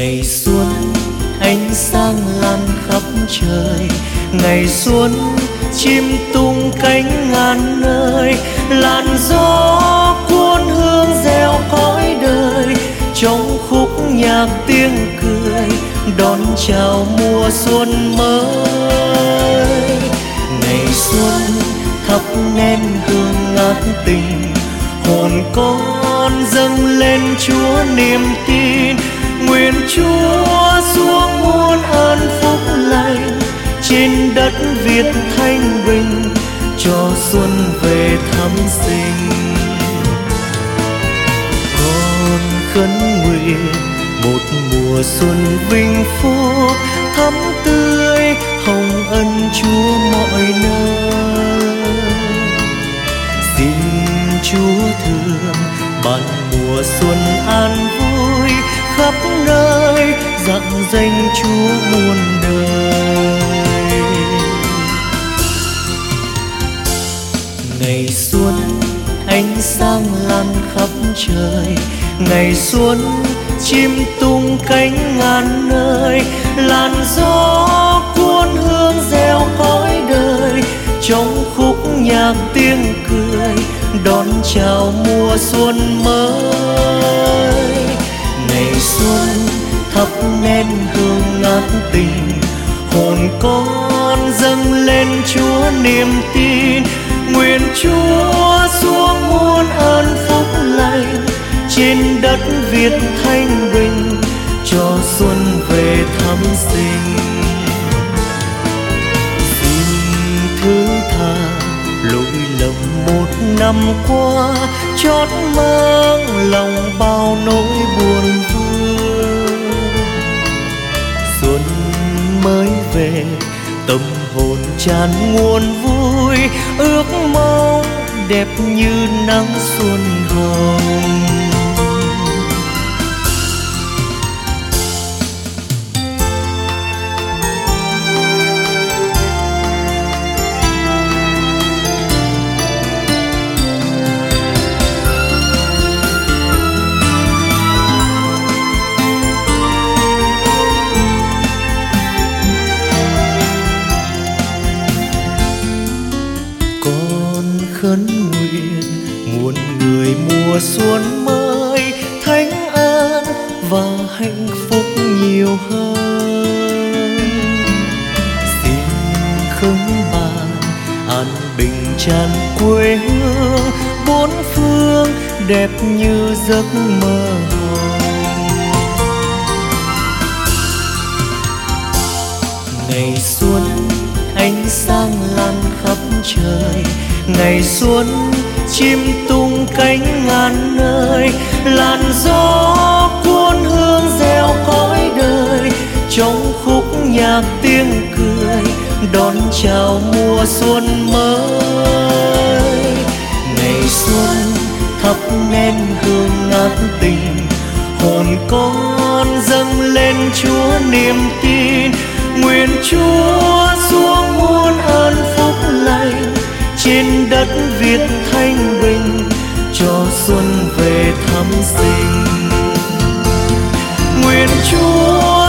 ngày xuân, ánh sáng lan khắp trời. Ngày xuân, chim tung cánh ngàn nơi. Làn gió cuốn hương reo cõi đời. Trong khúc nhạc tiếng cười, đón chào mùa xuân mới. Ngày xuân, thắp nén hương ngát tình. Hồn con dâng lên chúa niềm tin nguyện chúa xuống muôn ơn phúc lành trên đất việt thanh bình cho xuân về thăm sinh. Con khấn nguyện một mùa xuân vinh phúc, thắm tươi hồng ân chúa mọi nơi. Xin chúa thương ngày xuân, chim tung cánh ngàn nơi, làn gió cuốn hương reo cõi đời. Trong khúc nhạc tiếng cười, đón chào mùa xuân mới. Ngày xuân thắp nén hương ngát tình, hồn con dâng lên chúa niềm tin. Nguyện chúa đất việt thanh bình cho xuân về thăm sinh. Xin thứ tha lỗi lầm một năm qua, chót mang lòng bao nỗi buồn vương. Xuân mới về, tâm hồn tràn nguồn vui, ước mong đẹp như nắng xuân hồng. Người mùa xuân mới thánh an và hạnh phúc nhiều hơn. Xin khấn bàn an bình tràn quê hương, bốn phương đẹp như giấc mơ. Ngày xuân ánh sáng lan khắp trời, ngày xuân chim tung cánh ngàn nơi, làn gió cuốn hương reo cõi đời. Trong khúc nhạc tiếng cười, đón chào mùa xuân mới. Ngày xuân thắp nén hương ngát tình, hồn con dâng lên chúa niềm tin. Nguyện chúa xuống muôn ơn phúc lành trên đất việt thanh bình cho xuân về thăm sinh nguyện chúa